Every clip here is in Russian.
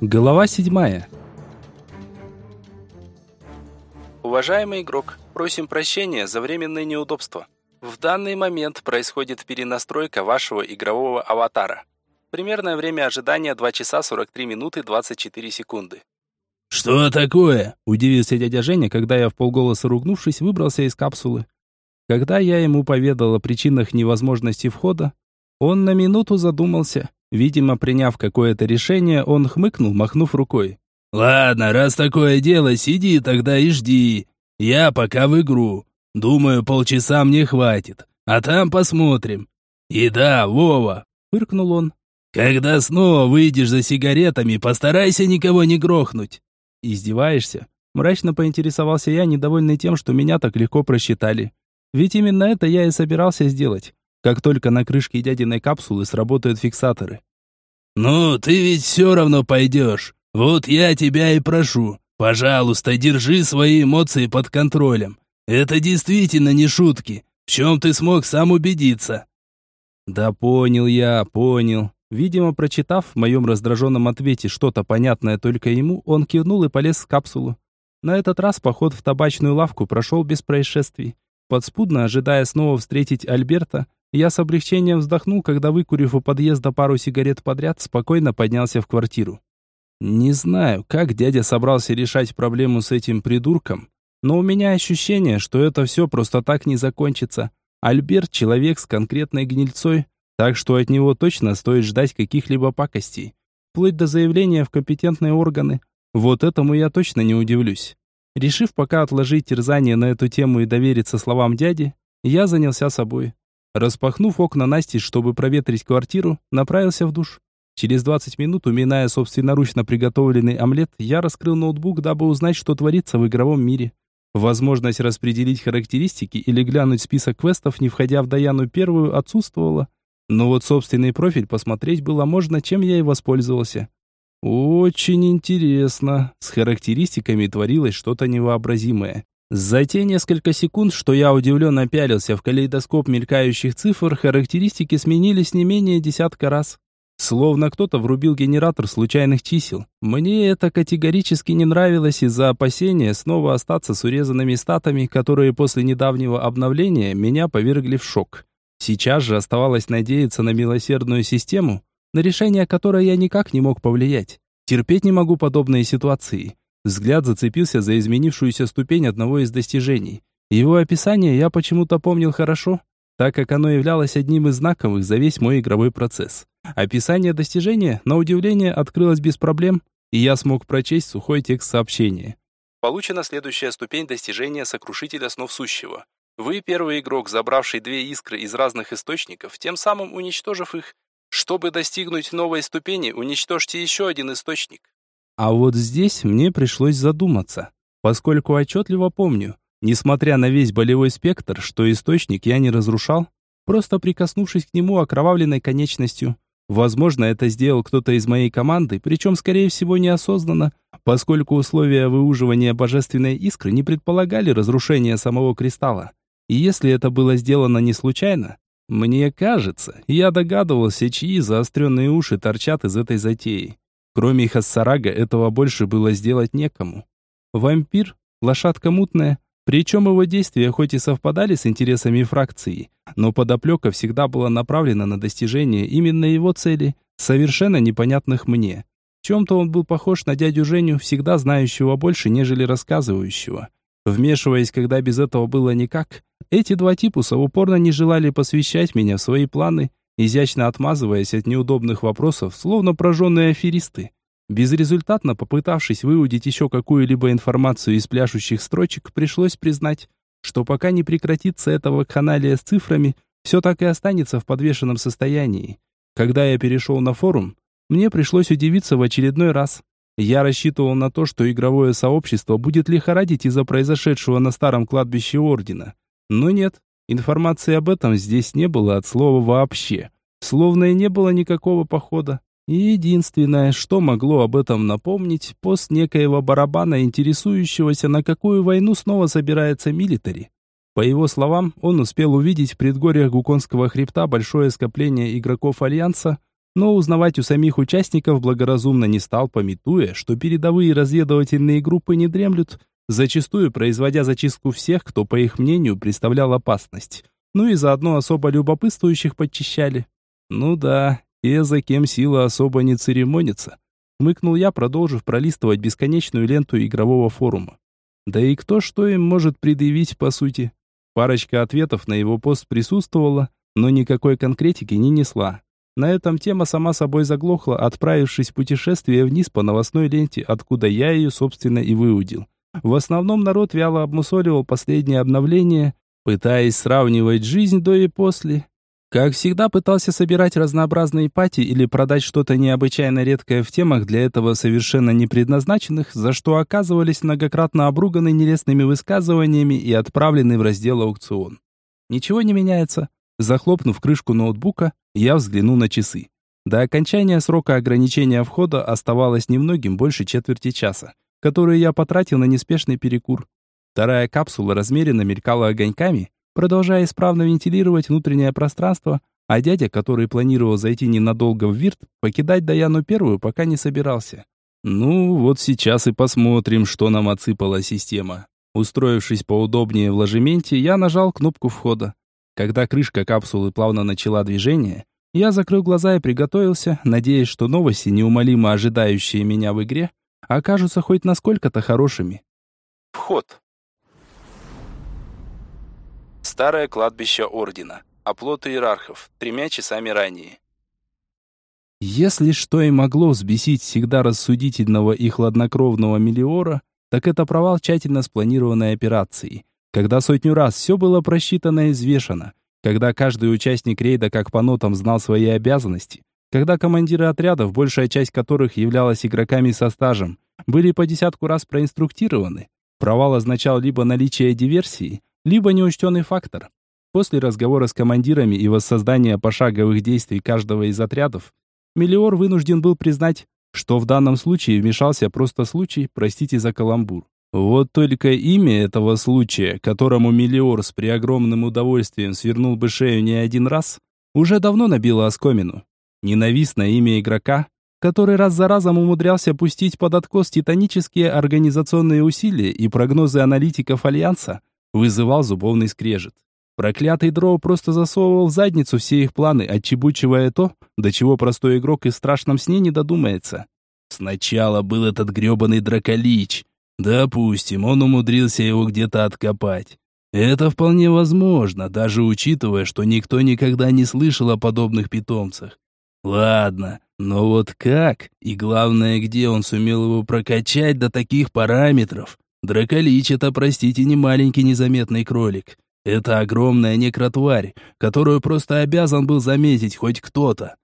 Глава седьмая. Уважаемый игрок, просим прощения за временные неудобства. В данный момент происходит перенастройка вашего игрового аватара. Примерное время ожидания 2 часа 43 минуты 24 секунды. «Что такое?» – удивился дядя Женя, когда я в полголоса ругнувшись выбрался из капсулы. Когда я ему поведал о причинах невозможности входа, он на минуту задумался. Видимо, приняв какое-то решение, он хмыкнул, махнув рукой. «Ладно, раз такое дело, сиди тогда и жди. Я пока в игру. Думаю, полчаса мне хватит. А там посмотрим. И да, Вова!» – фыркнул он. «Когда снова выйдешь за сигаретами, постарайся никого не грохнуть». «Издеваешься?» Мрачно поинтересовался я, недовольный тем, что меня так легко просчитали. Ведь именно это я и собирался сделать, как только на крышке дядиной капсулы сработают фиксаторы. «Ну, ты ведь все равно пойдешь. Вот я тебя и прошу. Пожалуйста, держи свои эмоции под контролем. Это действительно не шутки. В чем ты смог сам убедиться?» «Да понял я, понял. Видимо, прочитав в моем раздраженном ответе что-то понятное только ему, он кивнул и полез в капсулу. На этот раз поход в табачную лавку прошел без происшествий. Подспудно ожидая снова встретить Альберта, я с облегчением вздохнул, когда, выкурив у подъезда пару сигарет подряд, спокойно поднялся в квартиру. Не знаю, как дядя собрался решать проблему с этим придурком, но у меня ощущение, что это все просто так не закончится. Альберт – человек с конкретной гнильцой, так что от него точно стоит ждать каких-либо пакостей. Вплоть до заявления в компетентные органы. Вот этому я точно не удивлюсь. Решив пока отложить терзание на эту тему и довериться словам дяди, я занялся собой. Распахнув окна настежь, чтобы проветрить квартиру, направился в душ. Через 20 минут, уминая собственноручно приготовленный омлет, я раскрыл ноутбук, дабы узнать, что творится в игровом мире. Возможность распределить характеристики или глянуть список квестов, не входя в Даяну первую, отсутствовала. Но вот собственный профиль посмотреть было можно, чем я и воспользовался. Очень интересно. С характеристиками творилось что-то невообразимое. За те несколько секунд, что я удивленно пялился в калейдоскоп мелькающих цифр, характеристики сменились не менее десятка раз. Словно кто-то врубил генератор случайных чисел. Мне это категорически не нравилось из-за опасения снова остаться с урезанными статами, которые после недавнего обновления меня повергли в шок. Сейчас же оставалось надеяться на милосердную систему, на решение которой я никак не мог повлиять. Терпеть не могу подобные ситуации. Взгляд зацепился за изменившуюся ступень одного из достижений. Его описание я почему-то помнил хорошо, так как оно являлось одним из знаковых за весь мой игровой процесс. Описание достижения, на удивление, открылось без проблем, и я смог прочесть сухой текст сообщения. Получена следующая ступень достижения Сокрушителя Снов Сущего. Вы первый игрок, забравший две искры из разных источников, тем самым уничтожив их. Чтобы достигнуть новой ступени, уничтожьте еще один источник. А вот здесь мне пришлось задуматься, поскольку отчетливо помню, несмотря на весь болевой спектр, что источник я не разрушал, просто прикоснувшись к нему окровавленной конечностью. Возможно, это сделал кто-то из моей команды, причем, скорее всего, неосознанно, поскольку условия выуживания божественной искры не предполагали разрушения самого кристалла. И если это было сделано не случайно, мне кажется, я догадывался, чьи заостренные уши торчат из этой затеи. Кроме Хассарага этого больше было сделать некому. Вампир, лошадка мутная, причем его действия хоть и совпадали с интересами фракции, но подоплека всегда была направлена на достижение именно его цели, совершенно непонятных мне. В чем-то он был похож на дядю Женю, всегда знающего больше, нежели рассказывающего. Вмешиваясь, когда без этого было никак, эти два типуса упорно не желали посвящать меня в свои планы, изящно отмазываясь от неудобных вопросов, словно прожженные аферисты. Безрезультатно попытавшись выудить еще какую-либо информацию из пляшущих строчек, пришлось признать, что пока не прекратится эта вакханалия с цифрами, все так и останется в подвешенном состоянии. Когда я перешел на форум, мне пришлось удивиться в очередной раз. Я рассчитывал на то, что игровое сообщество будет лихорадить из-за произошедшего на старом кладбище Ордена. Но нет, информации об этом здесь не было от слова вообще. Словно и не было никакого похода. Единственное, что могло об этом напомнить, пост некоего барабана, интересующегося, на какую войну снова собирается милитари. По его словам, он успел увидеть в предгорьях Гуконского хребта большое скопление игроков Альянса, но узнавать у самих участников благоразумно не стал, пометуя, что передовые разведывательные группы не дремлют, зачастую производя зачистку всех, кто, по их мнению, представлял опасность. Ну и заодно особо любопытствующих подчищали. Ну да, те, за кем сила особо не церемонится. Мыкнул я, продолжив пролистывать бесконечную ленту игрового форума. Да и кто что им может предъявить, по сути? Парочка ответов на его пост присутствовала, но никакой конкретики не несла. На этом тема сама собой заглохла, отправившись в путешествие вниз по новостной ленте, откуда я ее, собственно, и выудил. В основном народ вяло обмусоливал последнее обновление, пытаясь сравнивать жизнь до и после. Как всегда, пытался собирать разнообразные пати или продать что-то необычайно редкое в темах для этого совершенно не предназначенных, за что оказывались многократно обруганы нелестными высказываниями и отправлены в раздел аукцион. Ничего не меняется. Захлопнув крышку ноутбука, я взглянул на часы. До окончания срока ограничения входа оставалось немногим больше четверти часа, которые я потратил на неспешный перекур. Вторая капсула размеренно мелькала огоньками, продолжая исправно вентилировать внутреннее пространство, а дядя, который планировал зайти ненадолго в Вирт, покидать Даяну первую пока не собирался. Ну, вот сейчас и посмотрим, что нам отсыпала система. Устроившись поудобнее в ложементе, я нажал кнопку входа. Когда крышка капсулы плавно начала движение, я закрыл глаза и приготовился, надеясь, что новости, неумолимо ожидающие меня в игре, окажутся хоть насколько-то хорошими. Вход. Старое кладбище Ордена. Оплот иерархов. Тремя часами ранее. Если что и могло взбесить всегда рассудительного и хладнокровного Мелиора, так это провал тщательно спланированной операции, когда сотню раз все было просчитано и взвешено, когда каждый участник рейда как по нотам знал свои обязанности, когда командиры отрядов, большая часть которых являлась игроками со стажем, были по десятку раз проинструктированы, провал означал либо наличие диверсии, либо неучтенный фактор. После разговора с командирами и воссоздания пошаговых действий каждого из отрядов, Мелиор вынужден был признать, что в данном случае вмешался просто случай, простите за каламбур. Вот только имя этого случая, которому Мелиор с преогромным удовольствием свернул бы шею не один раз, уже давно набило оскомину. Ненавистное имя игрока, который раз за разом умудрялся пустить под откос титанические организационные усилия и прогнозы аналитиков Альянса, вызывал зубовный скрежет. Проклятый дроу просто засовывал в задницу все их планы, отчебучивая то, до чего простой игрок и в страшном сне не додумается. Сначала был этот грёбаный драколич. Допустим, он умудрился его где-то откопать. Это вполне возможно, даже учитывая, что никто никогда не слышал о подобных питомцах. Ладно, но вот как? И главное, где он сумел его прокачать до таких параметров? Драколич — это, простите, не маленький незаметный кролик. Это огромная некротварь, которую просто обязан был заметить хоть кто-то.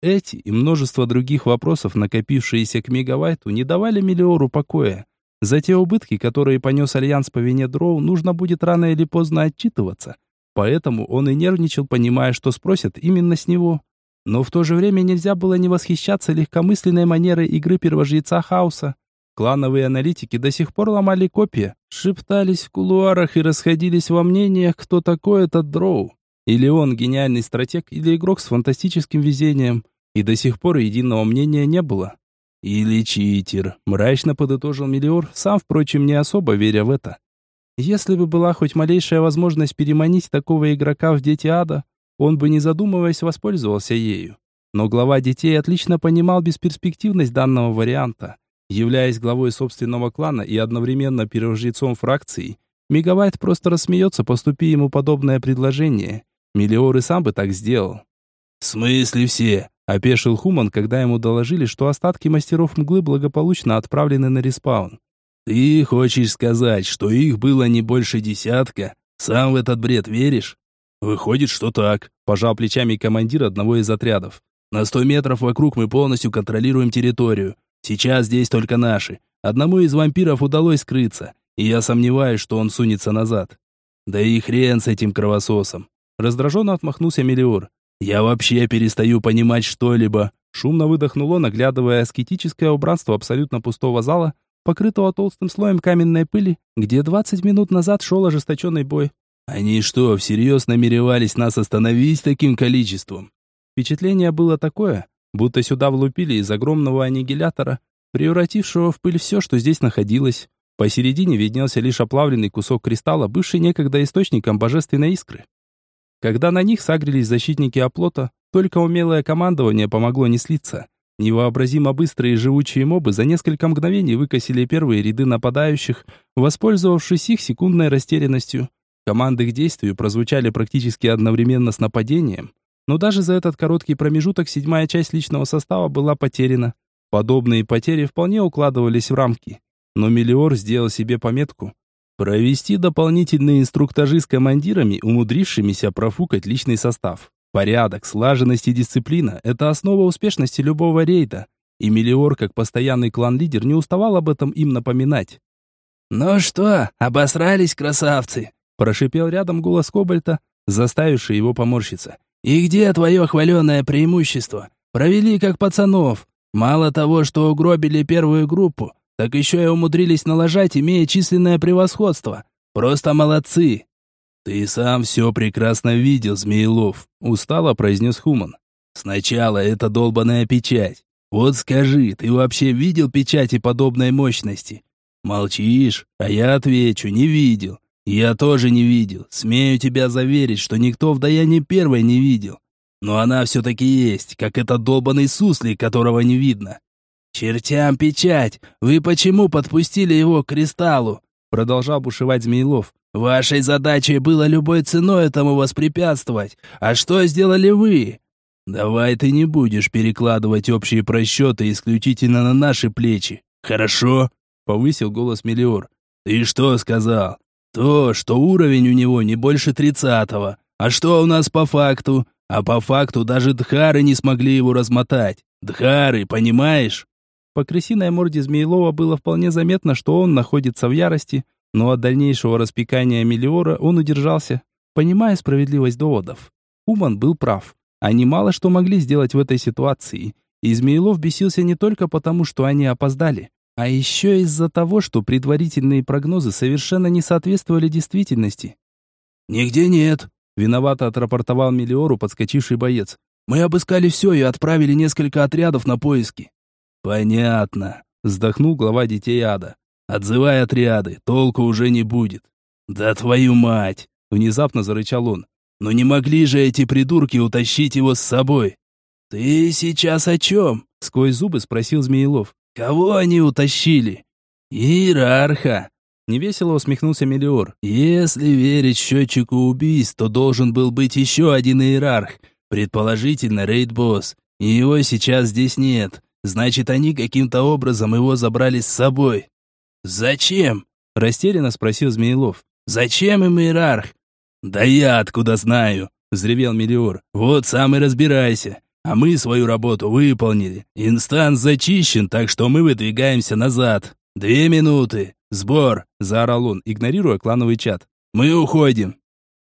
Эти и множество других вопросов, накопившиеся к Мегавайту, не давали Миллиору покоя. За те убытки, которые понес Альянс по вине Дроу, нужно будет рано или поздно отчитываться. Поэтому он и нервничал, понимая, что спросят именно с него. Но в то же время нельзя было не восхищаться легкомысленной манерой игры первожреца хаоса. Клановые аналитики до сих пор ломали копии, шептались в кулуарах и расходились во мнениях, кто такой этот Дроу. Или он гениальный стратег, или игрок с фантастическим везением. И до сих пор единого мнения не было. Или читер, мрачно подытожил Миллиор, сам, впрочем, не особо веря в это. Если бы была хоть малейшая возможность переманить такого игрока в Дети Ада, он бы, не задумываясь, воспользовался ею. Но глава детей отлично понимал бесперспективность данного варианта. Являясь главой собственного клана и одновременно первожрецом фракции, Мегавайт просто рассмеется, поступи ему подобное предложение. Миллиор и сам бы так сделал. «В смысле все?» – опешил Хуман, когда ему доложили, что остатки мастеров мглы благополучно отправлены на респаун. «Ты хочешь сказать, что их было не больше десятка? Сам в этот бред веришь?» «Выходит, что так», – пожал плечами командир одного из отрядов. «На сто метров вокруг мы полностью контролируем территорию. Сейчас здесь только наши. Одному из вампиров удалось скрыться, и я сомневаюсь, что он сунется назад. Да и хрен с этим кровососом. Раздраженно отмахнулся Мелиор. Я вообще перестаю понимать что-либо. Шумно выдохнул он, оглядывая аскетическое убранство абсолютно пустого зала, покрытого толстым слоем каменной пыли, где 20 минут назад шел ожесточенный бой. Они что, всерьез намеревались нас остановить таким количеством? Впечатление было такое, будто сюда влупили из огромного аннигилятора, превратившего в пыль все, что здесь находилось. Посередине виднелся лишь оплавленный кусок кристалла, бывший некогда источником божественной искры. Когда на них сагрились защитники оплота, только умелое командование помогло не слиться. Невообразимо быстрые и живучие мобы за несколько мгновений выкосили первые ряды нападающих, воспользовавшись их секундной растерянностью. Команды к действию прозвучали практически одновременно с нападением, но даже за этот короткий промежуток седьмая часть личного состава была потеряна. Подобные потери вполне укладывались в рамки. Но Мелиор сделал себе пометку провести дополнительные инструктажи с командирами, умудрившимися профукать личный состав. Порядок, слаженность и дисциплина – это основа успешности любого рейда. И Мелиор, как постоянный клан-лидер, не уставал об этом им напоминать. «Ну что, обосрались, красавцы?» – прошипел рядом голос Кобальта, заставивший его поморщиться. «И где твое хваленое преимущество? Провели как пацанов. Мало того, что угробили первую группу, так еще и умудрились налажать, имея численное превосходство. Просто молодцы!» «Ты сам все прекрасно видел, Змеелов», — устало произнес Хуман. «Сначала это долбаная печать. Вот скажи, ты вообще видел печати подобной мощности?» «Молчишь, а я отвечу, не видел. Я тоже не видел. Смею тебя заверить, что никто в Даяне первой не видел. Но она все-таки есть, как этот долбанный суслик, которого не видно». «Чертям печать! Вы почему подпустили его к кристаллу?» Продолжал бушевать Змеилов. Вашей задачей было любой ценой этому воспрепятствовать. А что сделали вы? Давай ты не будешь перекладывать общие просчеты исключительно на наши плечи. Хорошо? Повысил голос Мелиор. Ты что сказал? То, что уровень у него не больше тридцатого. А что у нас по факту? А по факту даже Дхары не смогли его размотать. Дхары, понимаешь? По крысиной морде Змеилова было вполне заметно, что он находится в ярости, но от дальнейшего распекания Мелиора он удержался, понимая справедливость доводов. Уман был прав. Они мало что могли сделать в этой ситуации. И Змеилов бесился не только потому, что они опоздали, а еще из-за того, что предварительные прогнозы совершенно не соответствовали действительности. «Нигде нет», — виновато отрапортовал Мелиору подскочивший боец. «Мы обыскали все и отправили несколько отрядов на поиски». «Понятно», — вздохнул глава детей ада. Отзывай отряды, толку уже не будет. Да твою мать, внезапно зарычал он. Но не могли же эти придурки утащить его с собой? Ты сейчас о чем? сквозь зубы спросил Змеилов. Кого они утащили? Иерарха. Невесело усмехнулся Мелиор. Если верить счетчику убийств, то должен был быть еще один иерарх, предположительно рейд-босс. Его сейчас здесь нет. Значит, они каким-то образом его забрали с собой. «Зачем?» – растерянно спросил Змеилов. «Зачем им иерарх?» «Да я откуда знаю?» – взревел Мелиор. «Вот сам и разбирайся. А мы свою работу выполнили. Инстанс зачищен, так что мы выдвигаемся назад. Две минуты. Сбор!» – заорал он, игнорируя клановый чат. «Мы уходим!»